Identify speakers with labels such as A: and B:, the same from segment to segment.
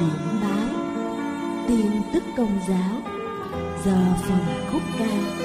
A: tiễn báo. Tin tức công giáo. Giờ phần khúc ca.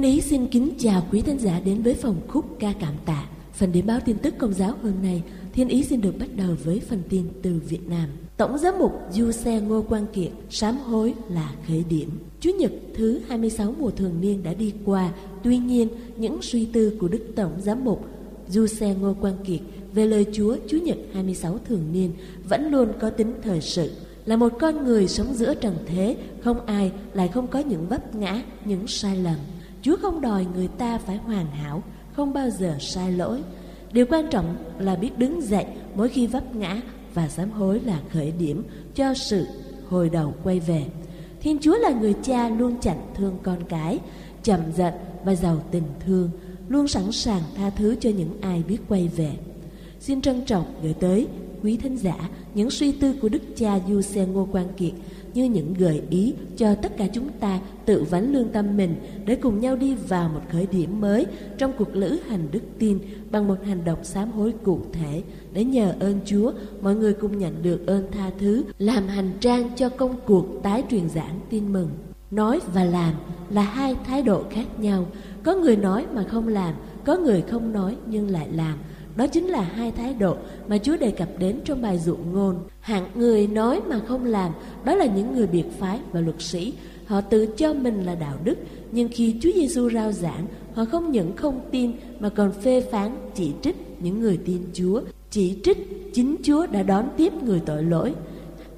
B: Thiên
A: Ý xin kính chào quý thính giả đến với phòng khúc ca cảm tạ. Phần điểm báo tin tức công giáo hôm nay, Thiên Ý xin được bắt đầu với phần tin từ Việt Nam. Tổng giám mục Du Xe Ngô Quang Kiệt sám hối là khởi điểm. Chủ nhật thứ 26 mùa thường niên đã đi qua, tuy nhiên những suy tư của Đức Tổng giám mục Du Xe Ngô Quang Kiệt về lời Chúa Chủ nhật 26 thường niên vẫn luôn có tính thời sự. Là một con người sống giữa trần thế, không ai lại không có những vấp ngã, những sai lầm. Chúa không đòi người ta phải hoàn hảo, không bao giờ sai lỗi. Điều quan trọng là biết đứng dậy mỗi khi vấp ngã và sám hối là khởi điểm cho sự hồi đầu quay về. Thiên Chúa là người cha luôn chạnh thương con cái, chậm giận và giàu tình thương, luôn sẵn sàng tha thứ cho những ai biết quay về. Xin trân trọng gửi tới quý thính giả những suy tư của Đức cha Du Xe Ngô Quang Kiệt như những gợi ý cho tất cả chúng ta tự vắn lương tâm mình để cùng nhau đi vào một khởi điểm mới trong cuộc lữ hành đức tin bằng một hành động sám hối cụ thể để nhờ ơn Chúa mọi người cùng nhận được ơn tha thứ làm hành trang cho công cuộc tái truyền giảng tin mừng. Nói và làm là hai thái độ khác nhau. Có người nói mà không làm, có người không nói nhưng lại làm. Đó chính là hai thái độ mà Chúa đề cập đến trong bài dụ ngôn. Hạng người nói mà không làm, đó là những người biệt phái và luật sĩ. Họ tự cho mình là đạo đức, nhưng khi Chúa Giêsu rao giảng, họ không những không tin mà còn phê phán, chỉ trích những người tin Chúa, chỉ trích chính Chúa đã đón tiếp người tội lỗi.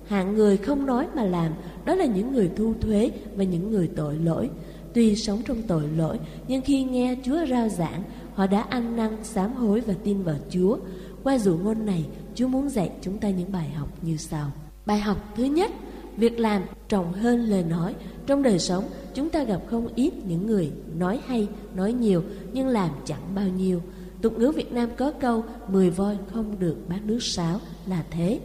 A: Hạng người không nói mà làm, đó là những người thu thuế và những người tội lỗi. Tuy sống trong tội lỗi, nhưng khi nghe Chúa rao giảng, họ đã ăn năn, sám hối và tin vào Chúa. Qua dụ ngôn này, Chúa muốn dạy chúng ta những bài học như sau. Bài học thứ nhất, việc làm trọng hơn lời nói. Trong đời sống, chúng ta gặp không ít những người nói hay, nói nhiều, nhưng làm chẳng bao nhiêu. Tục ngữ Việt Nam có câu 10 voi không được bát nước sáo là thế.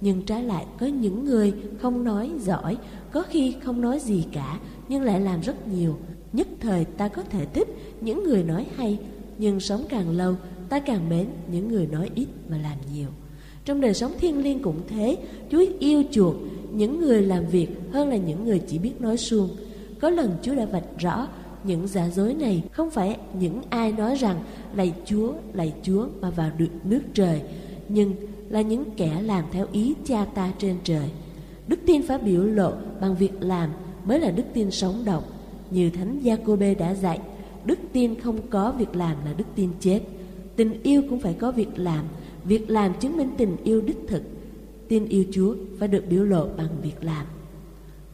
A: Nhưng trái lại có những người không nói giỏi, có khi không nói gì cả, nhưng lại làm rất nhiều. Nhất thời ta có thể thích những người nói hay, nhưng sống càng lâu ta càng mến những người nói ít mà làm nhiều. Trong đời sống thiên liêng cũng thế, Chúa yêu chuộng những người làm việc hơn là những người chỉ biết nói suông. Có lần Chúa đã vạch rõ những giả dối này không phải những ai nói rằng lạy Chúa, lạy Chúa mà vào được nước trời, nhưng là những kẻ làm theo ý cha ta trên trời. Đức tin phải biểu lộ bằng việc làm mới là đức tin sống động. Như Thánh Gia-cô-bê đã dạy, đức tin không có việc làm là đức tin chết. Tình yêu cũng phải có việc làm, việc làm chứng minh tình yêu đích thực. Tin yêu Chúa phải được biểu lộ bằng việc làm.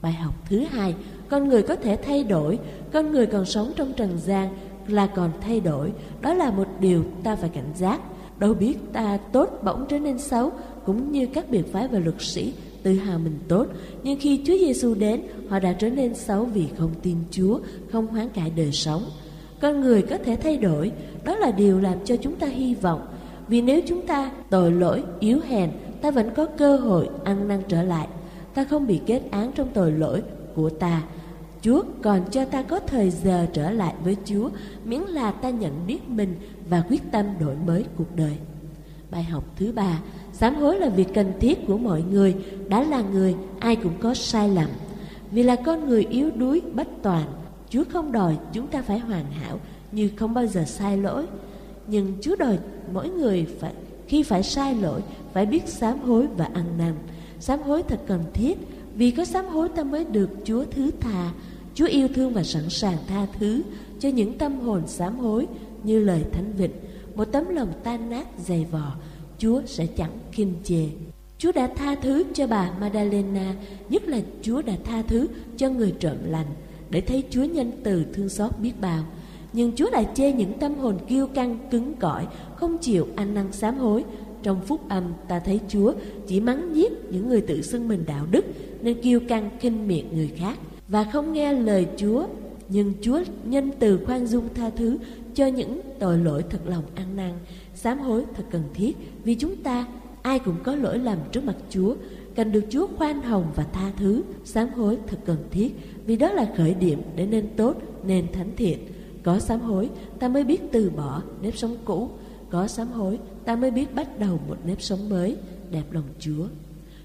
A: Bài học thứ hai, con người có thể thay đổi, con người còn sống trong trần gian là còn thay đổi, đó là một điều ta phải cảnh giác. Đâu biết ta tốt bỗng trở nên xấu, cũng như các biệt phái và luật sĩ tự hào mình tốt, nhưng khi Chúa Giêsu đến, họ đã trở nên xấu vì không tin Chúa, không hoán cải đời sống. Con người có thể thay đổi, đó là điều làm cho chúng ta hy vọng. Vì nếu chúng ta tội lỗi, yếu hèn, ta vẫn có cơ hội ăn năn trở lại. Ta không bị kết án trong tội lỗi của ta. Chúa còn cho ta có thời giờ trở lại với Chúa, miễn là ta nhận biết mình và quyết tâm đổi mới cuộc đời. Bài học thứ ba, sám hối là việc cần thiết của mọi người, đã là người, ai cũng có sai lầm. Vì là con người yếu đuối, bất toàn, Chúa không đòi chúng ta phải hoàn hảo như không bao giờ sai lỗi. Nhưng Chúa đòi mỗi người phải khi phải sai lỗi phải biết sám hối và ăn năn. Sám hối thật cần thiết vì có sám hối ta mới được Chúa thứ tha. Chúa yêu thương và sẵn sàng tha thứ cho những tâm hồn sám hối như lời Thánh Vịnh. một tấm lòng tan nát dày vò, Chúa sẽ chẳng kinh chê. Chúa đã tha thứ cho bà Madalena, nhất là Chúa đã tha thứ cho người trộm lành, để thấy Chúa nhân từ thương xót biết bao. Nhưng Chúa lại chê những tâm hồn kiêu căng, cứng cỏi, không chịu ăn năn sám hối. Trong phúc âm ta thấy Chúa chỉ mắng giết những người tự xưng mình đạo đức nên kiêu căng kinh miệng người khác và không nghe lời Chúa. Nhưng Chúa nhân từ khoan dung tha thứ cho những tội lỗi thật lòng ăn năn, sám hối thật cần thiết vì chúng ta ai cũng có lỗi lầm trước mặt Chúa, cần được Chúa khoan hồng và tha thứ, sám hối thật cần thiết vì đó là khởi điểm để nên tốt, nên thánh thiện. Có sám hối, ta mới biết từ bỏ nếp sống cũ. Có sám hối, ta mới biết bắt đầu một nếp sống mới, đẹp lòng Chúa.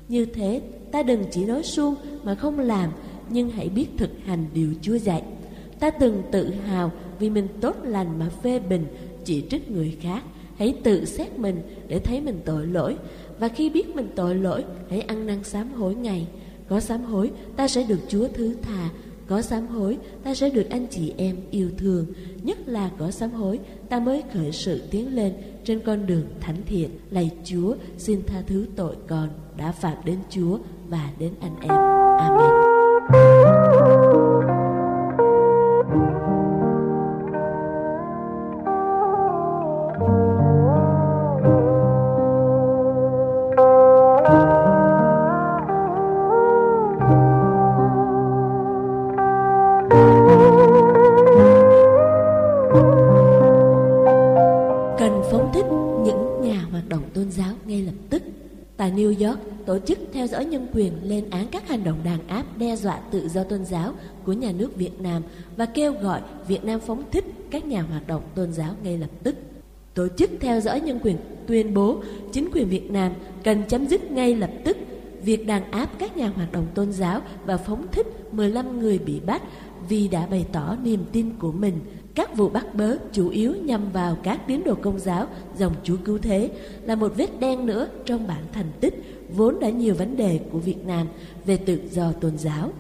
A: Như thế, ta đừng chỉ nói suông mà không làm, nhưng hãy biết thực hành điều Chúa dạy. Ta từng tự hào vì mình tốt lành mà phê bình, chỉ trích người khác. Hãy tự xét mình để thấy mình tội lỗi. Và khi biết mình tội lỗi, hãy ăn năn sám hối ngày. Có sám hối, ta sẽ được Chúa thứ tha, có sám hối, ta sẽ được anh chị em yêu thương. Nhất là có sám hối, ta mới khởi sự tiến lên trên con đường thánh thiện. Lạy Chúa, xin tha thứ tội con đã phạm đến Chúa và đến anh em. Amen. New York tổ chức theo dõi nhân quyền lên án các hành động đàn áp đe dọa tự do tôn giáo của nhà nước Việt Nam và kêu gọi Việt Nam phóng thích các nhà hoạt động tôn giáo ngay lập tức. Tổ chức theo dõi nhân quyền tuyên bố chính quyền Việt Nam cần chấm dứt ngay lập tức việc đàn áp các nhà hoạt động tôn giáo và phóng thích 15 người bị bắt vì đã bày tỏ niềm tin của mình các vụ bắt bớ chủ yếu nhằm vào các tín đồ công giáo dòng Chúa Cứu Thế là một vết đen nữa trong bản thành tích vốn đã nhiều vấn đề của Việt Nam về tự do tôn giáo.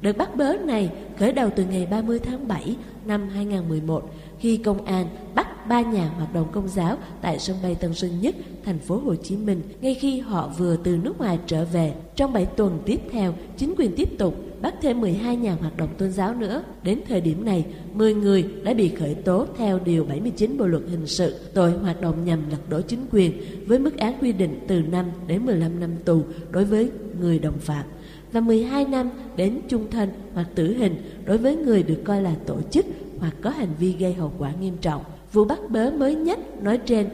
A: Đợt bắt bớ này khởi đầu từ ngày 30 tháng 7 năm 2011 khi công an bắt ba nhà hoạt động công giáo tại sân bay Tân Sơn Nhất, thành phố Hồ Chí Minh ngay khi họ vừa từ nước ngoài trở về. Trong 7 tuần tiếp theo, chính quyền tiếp tục bắt thêm 12 nhà hoạt động tôn giáo nữa. Đến thời điểm này, 10 người đã bị khởi tố theo Điều 79 Bộ Luật Hình sự tội hoạt động nhằm lật đổ chính quyền với mức án quy định từ 5 đến 15 năm tù đối với người đồng phạm và 12 năm đến chung thân hoặc tử hình đối với người được coi là tổ chức hoặc có hành vi gây hậu quả nghiêm trọng. Vụ bắt bớ mới nhất nói trên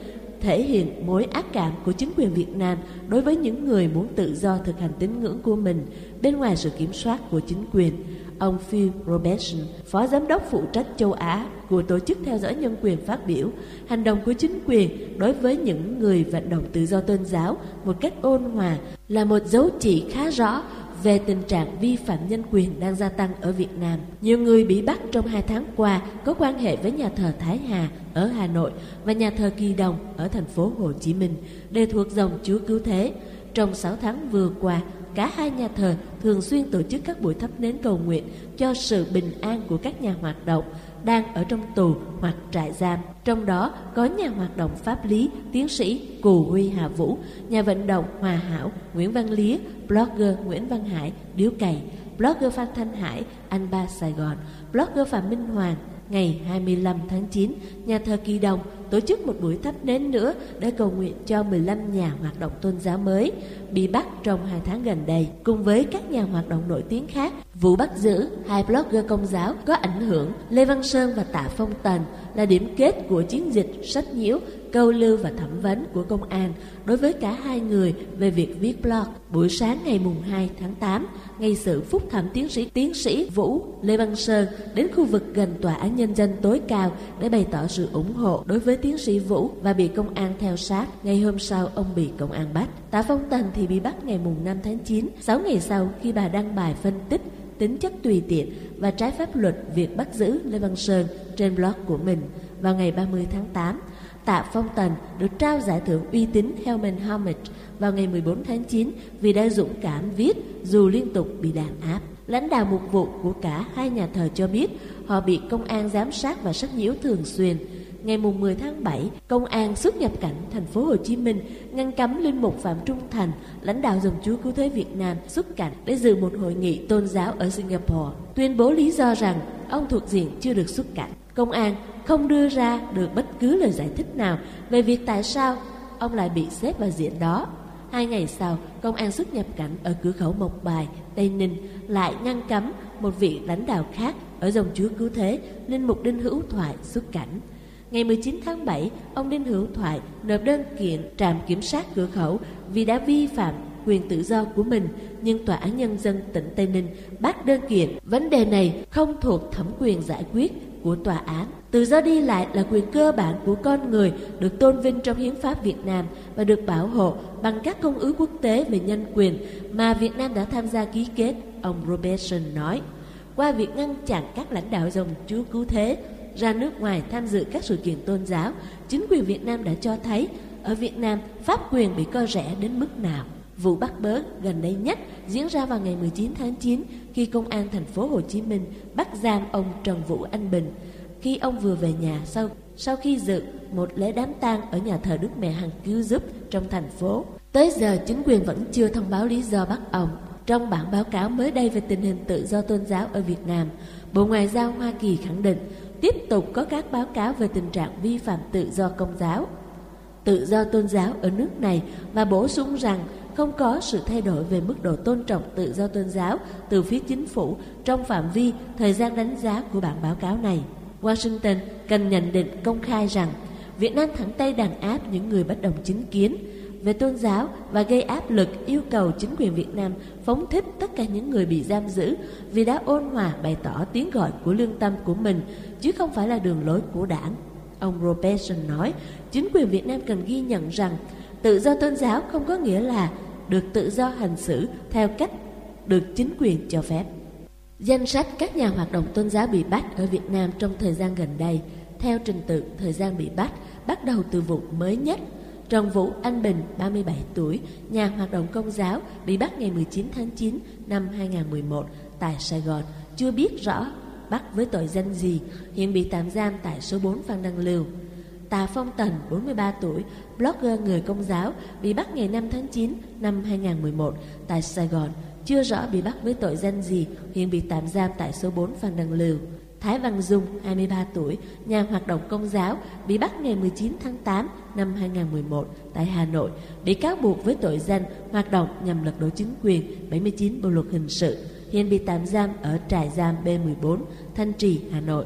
A: thể hiện mối ác cảm của chính quyền Việt Nam đối với những người muốn tự do thực hành tín ngưỡng của mình bên ngoài sự kiểm soát của chính quyền. Ông Phil Robertson, phó giám đốc phụ trách châu Á của Tổ chức Theo dõi Nhân quyền phát biểu, hành động của chính quyền đối với những người vận động tự do tôn giáo một cách ôn hòa là một dấu chỉ khá rõ về tình trạng vi phạm nhân quyền đang gia tăng ở Việt Nam. Nhiều người bị bắt trong hai tháng qua có quan hệ với nhà thờ Thái Hà ở Hà Nội và nhà thờ Kỳ Đồng ở thành phố Hồ Chí Minh đều thuộc dòng Chúa Cứu Thế. Trong 6 tháng vừa qua, cả hai nhà thờ thường xuyên tổ chức các buổi thắp nến cầu nguyện cho sự bình an của các nhà hoạt động đang ở trong tù hoặc trại giam. Trong đó có nhà hoạt động pháp lý, tiến sĩ Cù Huy Hà Vũ, nhà vận động Hòa Hảo, Nguyễn Văn Lía, blogger Nguyễn Văn Hải, Điếu Cày, blogger Phan Thanh Hải, Anh Ba Sài Gòn, blogger Phạm Minh Hoàng, ngày 25 tháng 9, nhà thờ Kỳ Đồng tổ chức một buổi thắp nến nữa để cầu nguyện cho 15 nhà hoạt động tôn giáo mới bị bắt trong hai tháng gần đây. Cùng với các nhà hoạt động nổi tiếng khác, vụ bắt giữ hai blogger công giáo có ảnh hưởng Lê Văn Sơn và Tạ Phong Tần là điểm kết của chiến dịch sách nhiễu câu lưu và thẩm vấn của công an đối với cả hai người về việc viết blog. Buổi sáng ngày mùng 2 tháng 8, ngay sự phúc thẩm tiến sĩ tiến sĩ Vũ Lê Văn Sơn đến khu vực gần tòa án nhân dân tối cao để bày tỏ sự ủng hộ đối với tiến sĩ Vũ và bị công an theo sát. Ngày hôm sau ông bị công an bắt. Tạ Phong Tần thì bị bắt ngày mùng 5 tháng 9, 6 ngày sau khi bà đăng bài phân tích tính chất tùy tiện và trái pháp luật việc bắt giữ Lê Văn Sơn trên blog của mình vào ngày 30 tháng 8. Tạ Phong Tần được trao giải thưởng uy tín Helman Helmet vào ngày 14 tháng 9 vì đã dũng cảm viết dù liên tục bị đàn áp. Lãnh đạo mục vụ của cả hai nhà thờ cho biết họ bị công an giám sát và sách nhiễu thường xuyên ngày mùng 10 tháng 7, công an xuất nhập cảnh thành phố Hồ Chí Minh ngăn cấm linh mục Phạm Trung Thành, lãnh đạo dòng Chúa Cứu Thế Việt Nam xuất cảnh để dự một hội nghị tôn giáo ở Singapore, tuyên bố lý do rằng ông thuộc diện chưa được xuất cảnh. Công an không đưa ra được bất cứ lời giải thích nào về việc tại sao ông lại bị xếp vào diện đó. Hai ngày sau, công an xuất nhập cảnh ở cửa khẩu Mộc Bài, Tây Ninh lại ngăn cấm một vị lãnh đạo khác ở dòng Chúa Cứu Thế, Linh Mục Đinh Hữu Thoại xuất cảnh. Ngày 19 tháng 7, ông Đinh Hữu Thoại nộp đơn kiện trạm kiểm sát cửa khẩu vì đã vi phạm quyền tự do của mình, nhưng Tòa án Nhân dân tỉnh Tây Ninh bác đơn kiện. Vấn đề này không thuộc thẩm quyền giải quyết của tòa án. Tự do đi lại là quyền cơ bản của con người được tôn vinh trong hiến pháp Việt Nam và được bảo hộ bằng các công ước quốc tế về nhân quyền mà Việt Nam đã tham gia ký kết, ông Robertson nói. Qua việc ngăn chặn các lãnh đạo dòng Chúa Cứu Thế ra nước ngoài tham dự các sự kiện tôn giáo, chính quyền Việt Nam đã cho thấy ở Việt Nam pháp quyền bị coi rẻ đến mức nào. Vụ bắt bớ gần đây nhất diễn ra vào ngày 19 tháng 9 khi công an thành phố Hồ Chí Minh bắt giam ông Trần Vũ Anh Bình khi ông vừa về nhà sau sau khi dự một lễ đám tang ở nhà thờ Đức Mẹ Hằng Cứu Giúp trong thành phố. Tới giờ chính quyền vẫn chưa thông báo lý do bắt ông. Trong bản báo cáo mới đây về tình hình tự do tôn giáo ở Việt Nam, Bộ Ngoại giao Hoa Kỳ khẳng định tiếp tục có các báo cáo về tình trạng vi phạm tự do công giáo, tự do tôn giáo ở nước này và bổ sung rằng không có sự thay đổi về mức độ tôn trọng tự do tôn giáo từ phía chính phủ trong phạm vi thời gian đánh giá của bản báo cáo này. Washington cần nhận định công khai rằng Việt Nam thẳng tay đàn áp những người bất đồng chính kiến về tôn giáo và gây áp lực yêu cầu chính quyền Việt Nam phóng thích tất cả những người bị giam giữ vì đã ôn hòa bày tỏ tiếng gọi của lương tâm của mình chứ không phải là đường lối của đảng. Ông Robertson nói, chính quyền Việt Nam cần ghi nhận rằng tự do tôn giáo không có nghĩa là được tự do hành xử theo cách được chính quyền cho phép. Danh sách các nhà hoạt động tôn giáo bị bắt ở Việt Nam trong thời gian gần đây, theo trình tự thời gian bị bắt, bắt đầu từ vụ mới nhất. Trần Vũ Anh Bình, 37 tuổi, nhà hoạt động công giáo, bị bắt ngày 19 tháng 9 năm 2011 tại Sài Gòn, chưa biết rõ bắt với tội danh gì, hiện bị tạm giam tại số 4 Phan Đăng Lưu. Tà Phong Tần, 43 tuổi, blogger người công giáo, bị bắt ngày 5 tháng 9 năm 2011 tại Sài Gòn, chưa rõ bị bắt với tội danh gì, hiện bị tạm giam tại số 4 Phan Đăng Lưu. Thái Văn Dung, 23 tuổi, nhà hoạt động công giáo, bị bắt ngày 19 tháng 8 năm 2011 tại Hà Nội, bị cáo buộc với tội danh hoạt động nhằm lật đổ chính quyền 79 Bộ luật hình sự, hiện bị tạm giam ở trại giam B14, Thanh Trì, Hà Nội.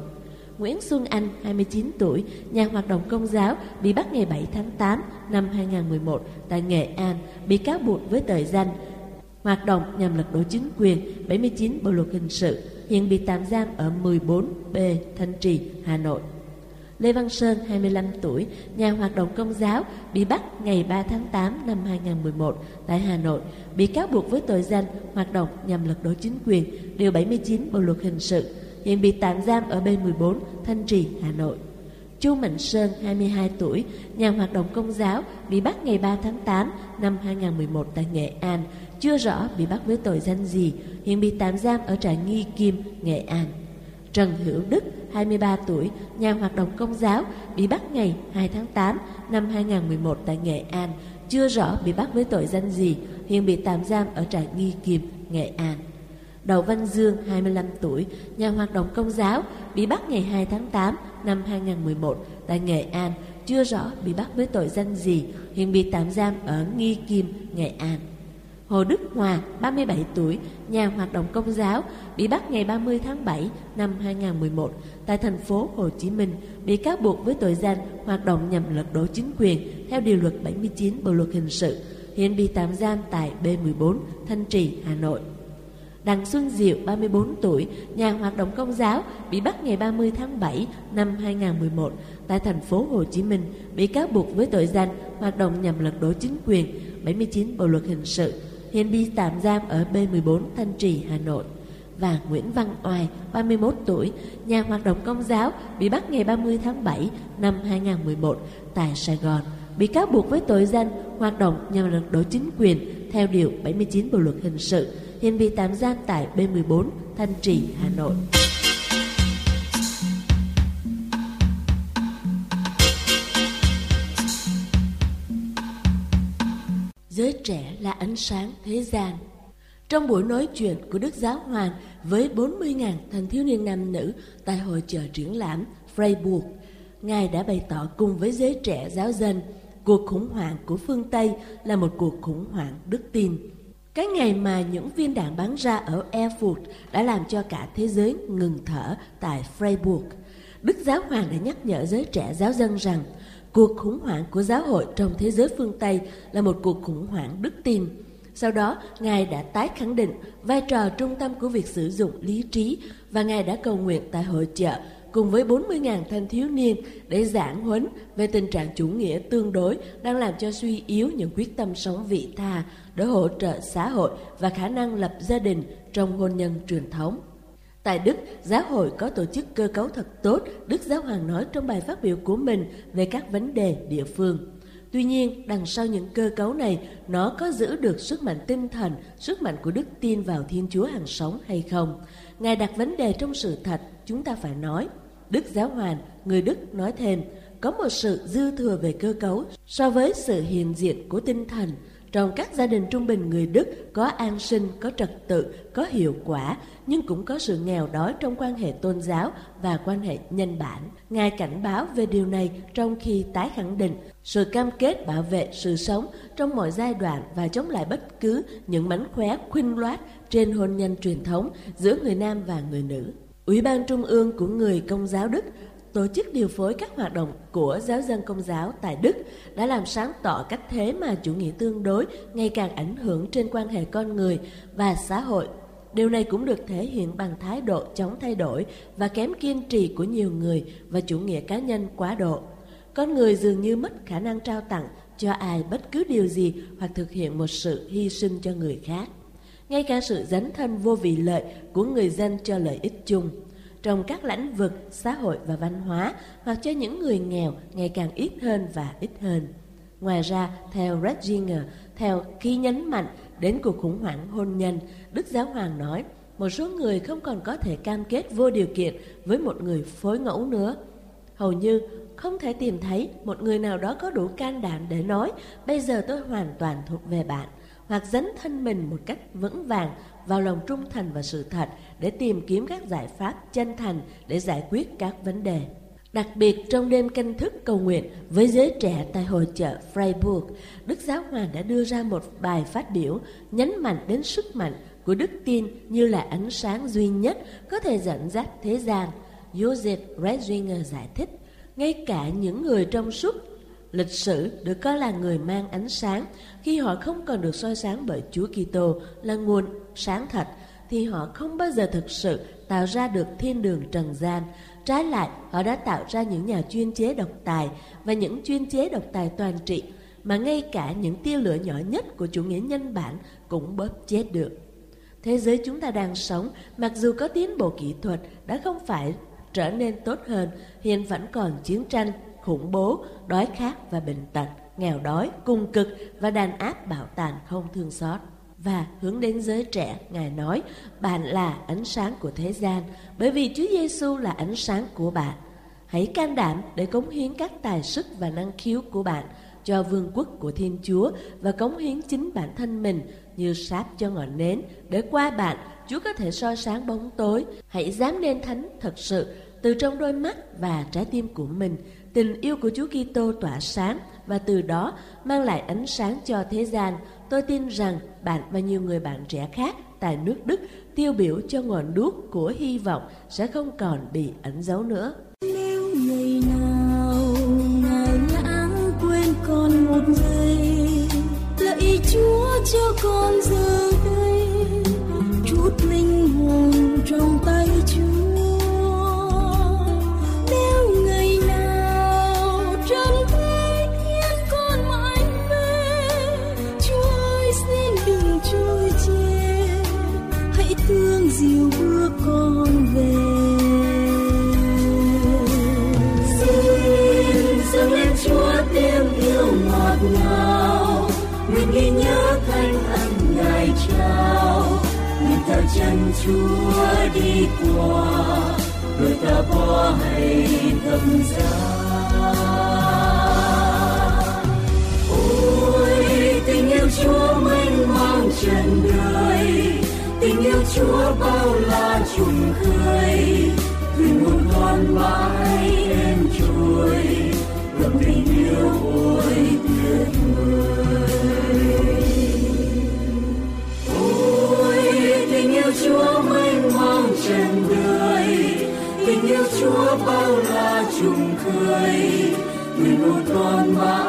A: Nguyễn Xuân Anh, 29 tuổi, nhà hoạt động công giáo, bị bắt ngày 7 tháng 8 năm 2011 tại Nghệ An, bị cáo buộc với tội danh hoạt động nhằm lật đổ chính quyền 79 Bộ luật hình sự, hiện bị tạm giam ở 14B Thanh Trì, Hà Nội. Lê Văn Sơn, 25 tuổi, nhà hoạt động công giáo, bị bắt ngày 3 tháng 8 năm 2011 tại Hà Nội, bị cáo buộc với tội danh hoạt động nhằm lật đổ chính quyền, điều 79 Bộ luật hình sự, hiện bị tạm giam ở B14 Thanh Trì, Hà Nội. Chu Mạnh Sơn, 22 tuổi, nhà hoạt động công giáo, bị bắt ngày 3 tháng 8 năm 2011 tại Nghệ An, chưa rõ bị bắt với tội danh gì, hiện bị tạm giam ở trại Nghi Kim, Nghệ An. Trần Hữu Đức, 23 tuổi, nhà hoạt động công giáo, bị bắt ngày 2 tháng 8 năm 2011 tại Nghệ An, chưa rõ bị bắt với tội danh gì, hiện bị tạm giam ở trại Nghi Kim, Nghệ An. Đậu Văn Dương, 25 tuổi, nhà hoạt động công giáo, bị bắt ngày 2 tháng 8 năm 2011 tại Nghệ An, chưa rõ bị bắt với tội danh gì, hiện bị tạm giam ở Nghi Kim, Nghệ An. Hồ Đức Hòa, 37 tuổi, nhà hoạt động công giáo, bị bắt ngày 30 tháng 7 năm 2011 tại thành phố Hồ Chí Minh, bị cáo buộc với tội danh hoạt động nhằm lật đổ chính quyền theo điều luật 79 Bộ luật hình sự, hiện bị tạm giam tại B14, Thanh Trì, Hà Nội. Đặng Xuân Diệu, 34 tuổi, nhà hoạt động công giáo, bị bắt ngày 30 tháng 7 năm 2011 tại thành phố Hồ Chí Minh, bị cáo buộc với tội danh hoạt động nhằm lật đổ chính quyền 79 Bộ luật hình sự, hiện bị tạm giam ở B14 Thanh Trì, Hà Nội. Và Nguyễn Văn Oai, 31 tuổi, nhà hoạt động công giáo, bị bắt ngày 30 tháng 7 năm 2011 tại Sài Gòn, bị cáo buộc với tội danh hoạt động nhằm lật đổ chính quyền theo Điều 79 Bộ Luật Hình sự, hiện bị tạm giam tại B14 Thanh Trì, Hà Nội. Trẻ là ánh sáng thế gian. Trong buổi nói chuyện của Đức Giáo Hoàng với 40.000 thanh thiếu niên nam nữ tại hội chợ triển lãm Freiburg, Ngài đã bày tỏ cùng với giới trẻ giáo dân, cuộc khủng hoảng của phương Tây là một cuộc khủng hoảng đức tin. Cái ngày mà những viên đạn bắn ra ở Erfurt đã làm cho cả thế giới ngừng thở tại Freiburg. Đức Giáo Hoàng đã nhắc nhở giới trẻ giáo dân rằng cuộc khủng hoảng của giáo hội trong thế giới phương Tây là một cuộc khủng hoảng đức tin. Sau đó, Ngài đã tái khẳng định vai trò trung tâm của việc sử dụng lý trí và Ngài đã cầu nguyện tại hội chợ cùng với 40.000 thanh thiếu niên để giảng huấn về tình trạng chủ nghĩa tương đối đang làm cho suy yếu những quyết tâm sống vị tha để hỗ trợ xã hội và khả năng lập gia đình trong hôn nhân truyền thống. Tại Đức, giáo hội có tổ chức cơ cấu thật tốt, Đức Giáo Hoàng nói trong bài phát biểu của mình về các vấn đề địa phương. Tuy nhiên, đằng sau những cơ cấu này, nó có giữ được sức mạnh tinh thần, sức mạnh của đức tin vào Thiên Chúa hàng sống hay không? Ngài đặt vấn đề trong sự thật, chúng ta phải nói. Đức Giáo Hoàng, người Đức nói thêm, có một sự dư thừa về cơ cấu so với sự hiện diện của tinh thần. Trong các gia đình trung bình người Đức có an sinh, có trật tự, có hiệu quả, nhưng cũng có sự nghèo đói trong quan hệ tôn giáo và quan hệ nhân bản. Ngài cảnh báo về điều này trong khi tái khẳng định sự cam kết bảo vệ sự sống trong mọi giai đoạn và chống lại bất cứ những mánh khóe khuynh loát trên hôn nhân truyền thống giữa người nam và người nữ. Ủy ban Trung ương của người Công giáo Đức tổ chức điều phối các hoạt động của giáo dân công giáo tại Đức đã làm sáng tỏ cách thế mà chủ nghĩa tương đối ngày càng ảnh hưởng trên quan hệ con người và xã hội. Điều này cũng được thể hiện bằng thái độ chống thay đổi và kém kiên trì của nhiều người và chủ nghĩa cá nhân quá độ. Con người dường như mất khả năng trao tặng cho ai bất cứ điều gì hoặc thực hiện một sự hy sinh cho người khác ngay cả sự dấn thân vô vị lợi của người dân cho lợi ích chung trong các lĩnh vực xã hội và văn hóa hoặc cho những người nghèo ngày càng ít hơn và ít hơn. Ngoài ra, theo Ratzinger, theo khi nhấn mạnh đến cuộc khủng hoảng hôn nhân, Đức Giáo Hoàng nói, một số người không còn có thể cam kết vô điều kiện với một người phối ngẫu nữa. Hầu như không thể tìm thấy một người nào đó có đủ can đảm để nói bây giờ tôi hoàn toàn thuộc về bạn hoặc dấn thân mình một cách vững vàng vào lòng trung thành và sự thật để tìm kiếm các giải pháp chân thành để giải quyết các vấn đề. Đặc biệt trong đêm canh thức cầu nguyện với giới trẻ tại hội chợ Freiburg, Đức Giáo Hoàng đã đưa ra một bài phát biểu nhấn mạnh đến sức mạnh của đức tin như là ánh sáng duy nhất có thể dẫn dắt thế gian. Joseph Ratzinger giải thích, ngay cả những người trong suốt lịch sử được coi là người mang ánh sáng khi họ không còn được soi sáng bởi Chúa Kitô là nguồn sáng thật thì họ không bao giờ thực sự tạo ra được thiên đường trần gian. Trái lại, họ đã tạo ra những nhà chuyên chế độc tài và những chuyên chế độc tài toàn trị mà ngay cả những tia lửa nhỏ nhất của chủ nghĩa nhân bản cũng bóp chết được. Thế giới chúng ta đang sống, mặc dù có tiến bộ kỹ thuật đã không phải trở nên tốt hơn, hiện vẫn còn chiến tranh, khủng bố, đói khát và bệnh tật, nghèo đói, cung cực và đàn áp bạo tàn không thương xót. Và hướng đến giới trẻ, Ngài nói, bạn là ánh sáng của thế gian, bởi vì Chúa Giêsu là ánh sáng của bạn. Hãy can đảm để cống hiến các tài sức và năng khiếu của bạn cho vương quốc của Thiên Chúa và cống hiến chính bản thân mình như sáp cho ngọn nến để qua bạn Chúa có thể soi sáng bóng tối. Hãy dám nên thánh thật sự từ trong đôi mắt và trái tim của mình tình yêu của Chúa Kitô tỏa sáng và từ đó mang lại ánh sáng cho thế gian. Tôi tin rằng bạn và nhiều người bạn trẻ khác tại nước Đức tiêu biểu cho ngọn đuốc của hy vọng sẽ không còn bị ẩn giấu nữa.
B: Nếu ngày nào ngài lãng quên con một giây, lạy Chúa cho con giờ đây chung khơi thuyền buồn con mãi em trôi ngập tình yêu ôi tuyệt vời ôi tình yêu chúa mênh mông trần đời tình yêu chúa bao la chung khơi thuyền buồn con mãi